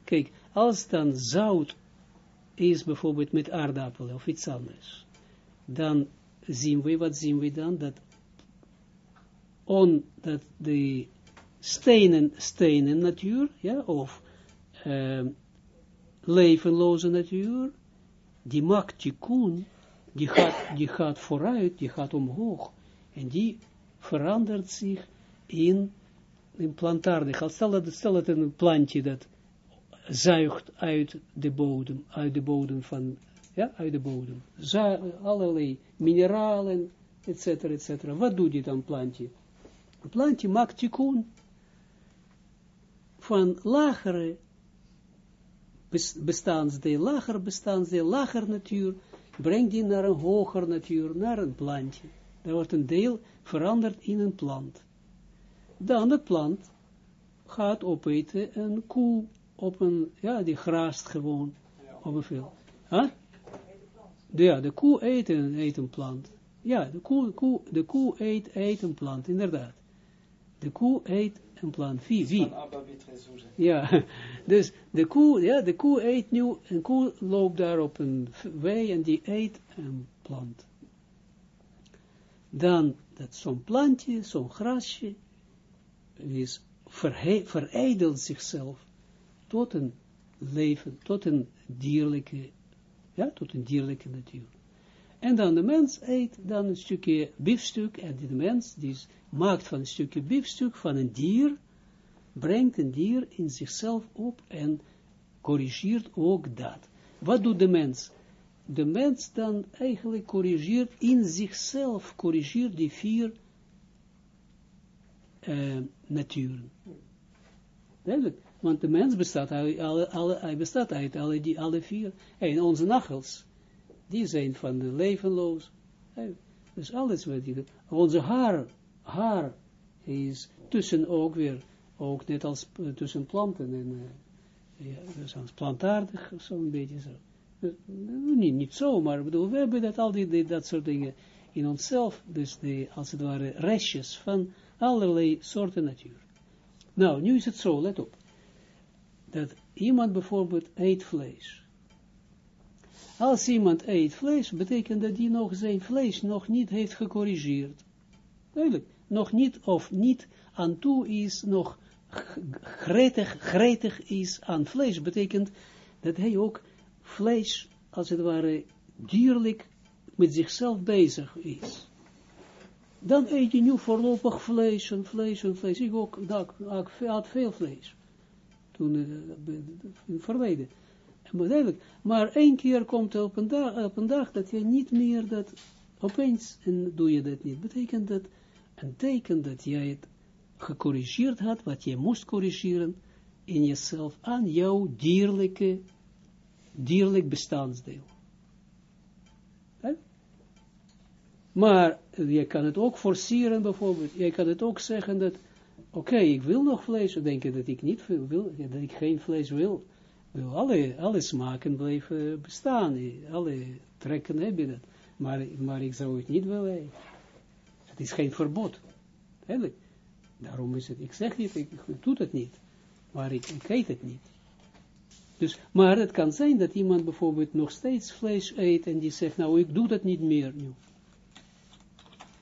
kijk, als dan zout is bijvoorbeeld met aardappelen of iets anders, dan zien we, wat zien we dan? Dat, on, dat de stenen, stenen natuur, ja, of uh, levenloze natuur, die maakt tikkun, die gaat, die gaat vooruit, die gaat omhoog, en die verandert zich in, in plantaardig. Stel dat, stel dat een plantje dat zuigt uit de bodem, uit de bodem van ja, uit de bodem. Zu allerlei mineralen, et cetera, et cetera. Wat doet dit dan plantje? Een plantje maakt tikkun van lagere bestaansdeel, lager bestaansdeel, lager natuur, brengt die naar een hoger natuur, naar een plantje. Daar wordt een deel veranderd in een plant. Dan de plant gaat opeten een koe op een, ja, die graast gewoon op een veel. Huh? De, ja, de koe eet een, eet een plant. Ja, de koe, koe, de koe eet, eet een plant, inderdaad. De koe eet een plant. Wie? Wie? Ja, dus de koe, ja, de koe eet nu, een koe loopt daar op een wei en die eet een plant. Dan, dat zo'n plantje, zo'n grasje, is verhe, verijdelt zichzelf tot een leven, tot een dierlijke ja, tot een dierlijke natuur. En dan de mens eet dan een stukje biefstuk, en de mens die maakt van een stukje biefstuk van een dier, brengt een dier in zichzelf op en corrigeert ook dat. Wat doet de mens? De mens dan eigenlijk corrigeert in zichzelf, corrigeert die vier uh, naturen. Duidelijk. Want de mens bestaat uit alle, bestaat uit alle, die, alle vier. En onze nachels, die zijn van de levenloos. Dus alles wat die, onze haar, haar is tussen ook weer, ook net als tussen planten en, uh, ja, dus plantaardig, zo'n beetje zo. Dus, niet, niet zo, maar bedoel, we hebben dat al die, dat soort dingen in onszelf, dus als het ware restjes van allerlei soorten natuur. Nou, nu is het zo, let op dat iemand bijvoorbeeld eet vlees. Als iemand eet vlees, betekent dat die nog zijn vlees nog niet heeft gecorrigeerd. Duidelijk, nog niet of niet aan toe is, nog gretig, gretig is aan vlees, betekent dat hij ook vlees, als het ware, dierlijk met zichzelf bezig is. Dan eet je nu voorlopig vlees en vlees en vlees. Ik ook, dat, had veel vlees. Toen, in het verleden. Maar, maar één keer komt op een, dag, op een dag dat je niet meer dat, opeens, en doe je dat niet, betekent dat een teken dat jij het gecorrigeerd had, wat je moest corrigeren in jezelf, aan jouw dierlijke, dierlijk bestaansdeel. Maar je kan het ook forceren bijvoorbeeld. Je kan het ook zeggen dat, oké, ik wil nog vlees. Denk je dat ik niet wil, dat ik geen vlees wil. wil alle, alle smaken blijven bestaan. Alle trekken hebben dat. Maar, maar ik zou het niet willen. Het is geen verbod. Eigenlijk. Daarom is het, ik zeg niet, ik, doe het niet. Maar ik, ik eet het niet. Dus, maar het kan zijn dat iemand bijvoorbeeld nog steeds vlees eet en die zegt, nou ik doe dat niet meer nu.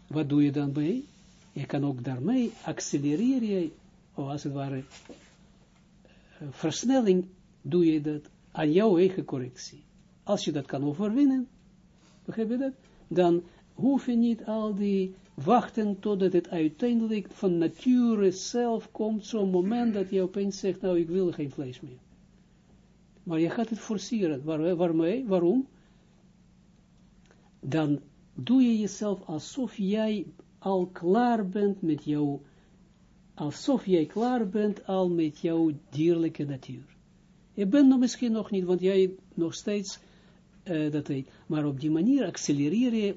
Wat doe je dan bij? Je kan ook daarmee accelereren of als het ware, uh, versnelling doe je dat aan jouw eigen correctie. Als je dat kan overwinnen, begrijp je dat? Dan hoef je niet al die wachten totdat het uiteindelijk van nature zelf komt, zo'n moment dat je opeens zegt, nou ik wil geen vlees meer. Maar je gaat het forceren. Waar, waarmee? Waarom? Dan doe je jezelf alsof jij al klaar bent met jouw, alsof jij klaar bent al met jouw dierlijke natuur. Je bent nog misschien nog niet, want jij nog steeds uh, dat heet, maar op die manier accelereer je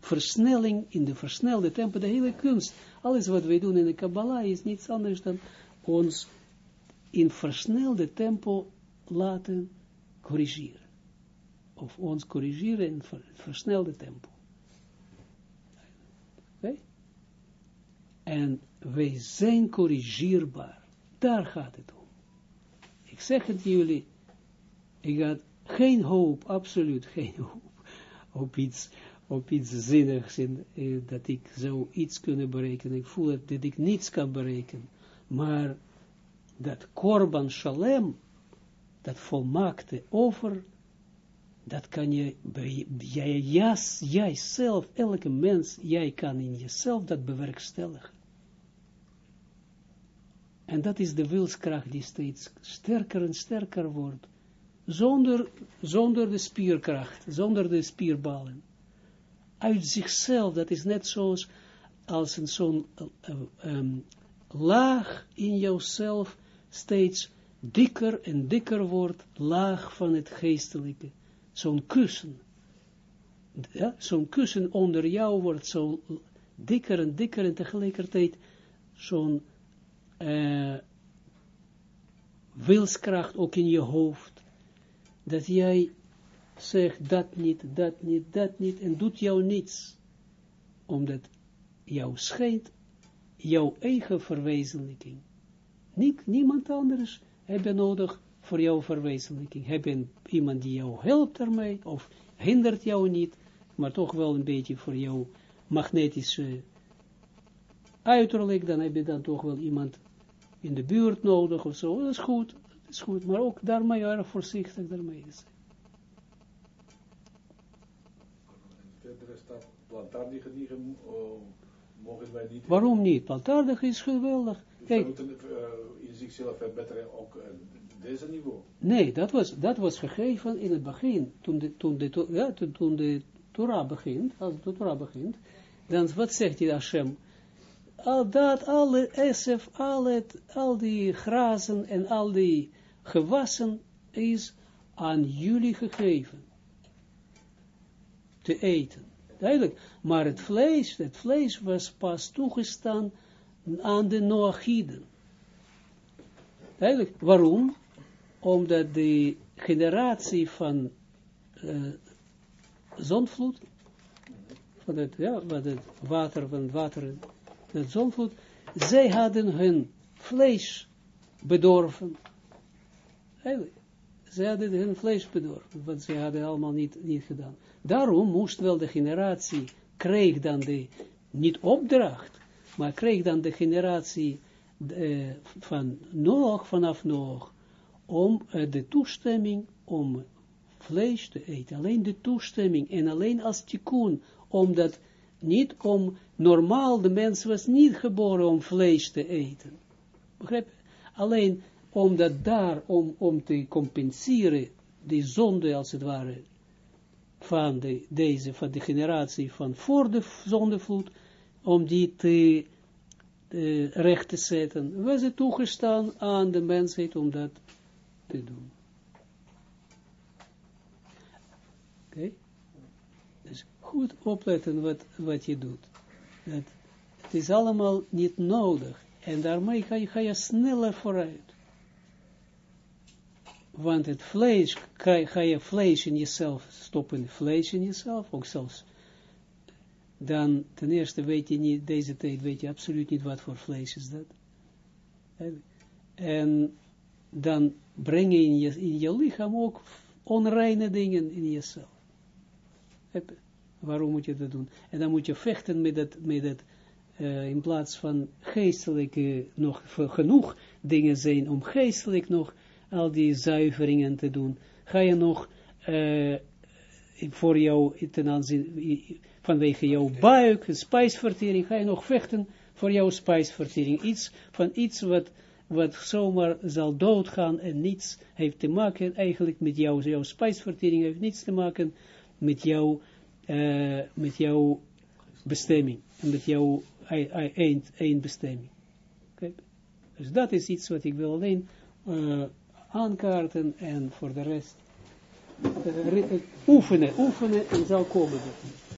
versnelling in de versnelde tempo, de hele kunst. Alles wat wij doen in de Kabbalah is niets anders dan ons in versnelde tempo laten corrigeren. Of ons corrigeren in versnelde tempo. En wij zijn corrigeerbaar. Daar gaat het om. Ik zeg het jullie, ik had geen hoop, absoluut geen hoop, op iets, op iets zinnigs, in, eh, dat ik zou iets kunnen berekenen. Ik voel dat, dat ik niets kan berekenen. Maar dat Korban Shalem, dat volmaakte over, dat kan je, jij, zelf, elke mens, jij kan in jezelf dat bewerkstelligen. En dat is de wilskracht die steeds sterker en sterker wordt, zonder, zonder de spierkracht, zonder de spierballen. Uit zichzelf, dat is net zoals als een zo'n uh, um, laag in jouzelf steeds dikker en dikker wordt, laag van het geestelijke zo'n kussen, zo'n kussen onder jou wordt zo dikker en dikker en tegelijkertijd zo'n uh, wilskracht ook in je hoofd, dat jij zegt dat niet, dat niet, dat niet, en doet jou niets, omdat jou schijnt jouw eigen verwezenlijking. Niet, niemand anders heb je nodig voor jouw verwezenlijking. Heb je iemand die jou helpt ermee, of hindert jou niet, maar toch wel een beetje voor jouw magnetische uiterlijk, dan heb je dan toch wel iemand in de buurt nodig of zo. Dat is goed, dat is goed, maar ook daarmee erg voorzichtig daarmee plantaardige dieren, mogen wij niet... Waarom niet? Plantaardig is geweldig. Kijk, moeten uh, in zichzelf verbeteren ook uh, niveau? Nee, dat was, dat was gegeven in het begin, toen de, toen de, ja, toen de Torah begint, als de Torah begint, dan wat zegt hij Hashem? Al dat, alle esef, al, het, al die grazen en al die gewassen is aan jullie gegeven. Te eten. Duidelijk. Maar het vlees, het vlees was pas toegestaan aan de Noachiden. Duidelijk. Waarom? Omdat de generatie van uh, zonvloed, van het, ja, wat het water, van het water, het zonvloed, zij hadden hun vlees bedorven. Ze hadden hun vlees bedorven, want ze hadden allemaal niet, niet gedaan. Daarom moest wel de generatie, kreeg dan de, niet opdracht, maar kreeg dan de generatie uh, van nog, vanaf nog, om uh, de toestemming om vlees te eten. Alleen de toestemming en alleen als tikkun, omdat niet om, normaal, de mens was niet geboren om vlees te eten. Begrijp? Alleen omdat daar, om, om te compenseren, die zonde als het ware, van de, deze, van de generatie van voor de zondevloed, om die te uh, recht te zetten, was het toegestaan aan de mensheid om dat doen. Oké? Dus goed opletten wat, wat je doet. Dat, het is allemaal niet nodig. En daarmee ga je, ga je sneller vooruit. Want het vlees, ga je vlees in jezelf stoppen, vlees in jezelf, ook zelfs dan ten eerste weet je niet, deze tijd weet je absoluut niet wat voor vlees is dat. En dan breng je in je, in je lichaam ook onreine dingen in jezelf. Waarom moet je dat doen? En dan moet je vechten met dat, met dat uh, in plaats van geestelijke nog genoeg dingen zijn om geestelijk nog al die zuiveringen te doen, ga je nog uh, voor jou ten aanzien vanwege jouw buik, spijsvertering, ga je nog vechten voor jouw spijsvertering. Iets van iets wat, wat zomaar zal doodgaan en niets heeft te maken eigenlijk met jou. Jouw spijsvertering heeft niets te maken met jouw, met jouw bestemming. En met jouw eindbestemming. Okay. Dus dat is iets wat ik wil alleen uh, aankaarten en voor de rest uh, oefenen, oefenen en zal komen.